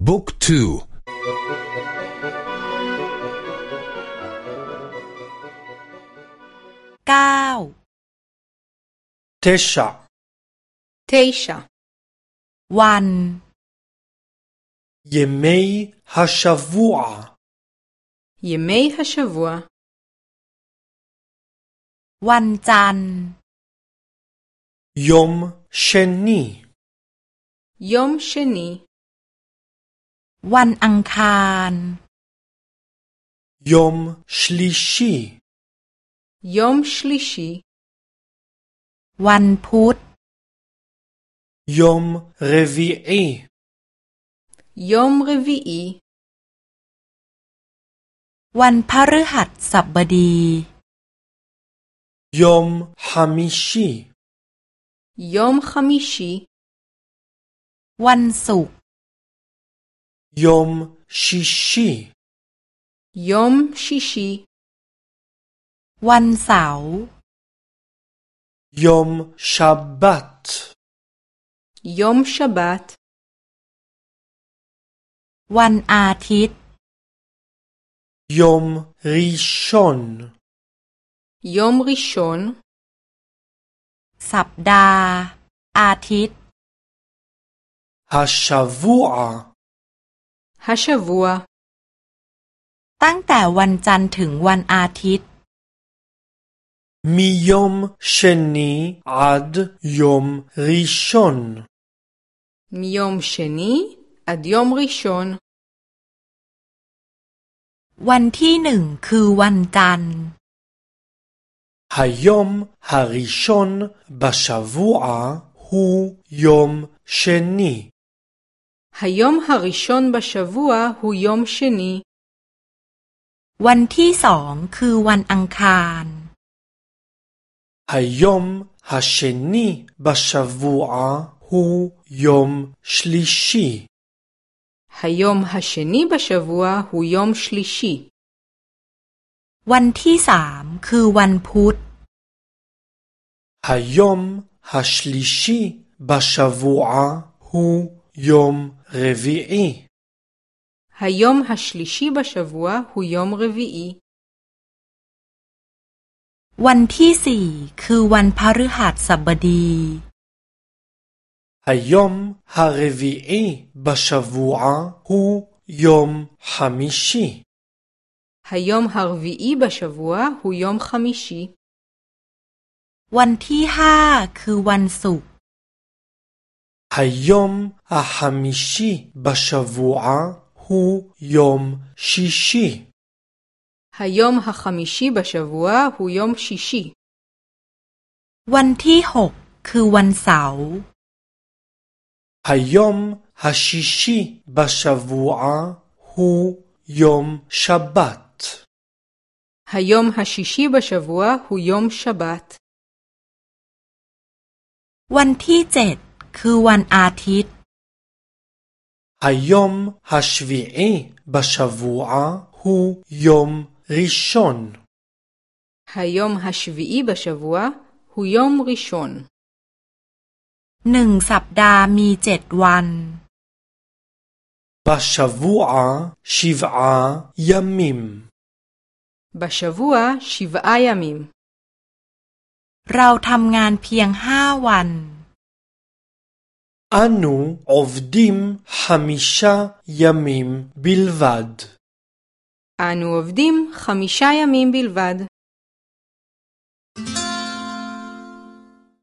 Book 2 9 Teisha. Teisha. 1 Yemei Hashavua Yemei Hashavua Sheni. วันอังคารยมชลิชียมชลิชีวันพุธยมรวีอียมรวีอีวันพฤหัสบดียมฮามิชียมฮามิชีวันศุกร์ยมชิชิยมชิชิวันเสาร์ยมชาบัตยมชาบัตวันอาทิตย์ยมริชอนยมริชอนสัปดาห์ อาทิตย์ฮาชาวัวฮาชวัว ตั้งแต่วันจันทร์ถึงวันอาทิตย์ มียมเชนีอาดยมริชนมียมเชนีอาดยมริชน วันที่หนึ่งคือวันจันทร์ฮายมฮาริชนบาชวัวฮูยมเชนี היום הראשון בשבוע הוא יום שני. วันที่สองคือวันอังคาร היום השני בשבוע הוא יום שלישי. היום השני בשבוע הוא יום שלישי. วันที่สามคือวันพุธ היום השלישי בשבוע הוא יום רביעי. היום השלישי בשבוע הוא יום רביעי. วันที่สี่คือวันพฤหัสบดี היום הרביעי בשבוע הוא יום חמישי. היום הרביעי בשבוע הוא יום חמישי. วันที่ห้าคือวันศุกร์ היום החמישי בשבוע הוא יום שישי. היום החמישי בשבוע הוא יום שישי. วันที่หกคือวันเสาร์ היום השישי בשבוע הוא יום שבת. היום השישי בשבוע הוא יום שבת. วันที่เจ็ดคือวันอาทิตย์ฮายอมฮัชวีเอบาชาวูอาฮูยอมริชอนฮายอมฮาชวีเอบาชาวูอาฮูยอมริชอนหนึ่งสัปดาห์มีเจ็ดวันบาชาวูอาชิวอายามิมบาชาวูอาชิวอายามิมเราทำงานเพียงห้าวัน אנו עובדים חמישה ימים בלבד. אנו עובדים חמישה ימים בלבד.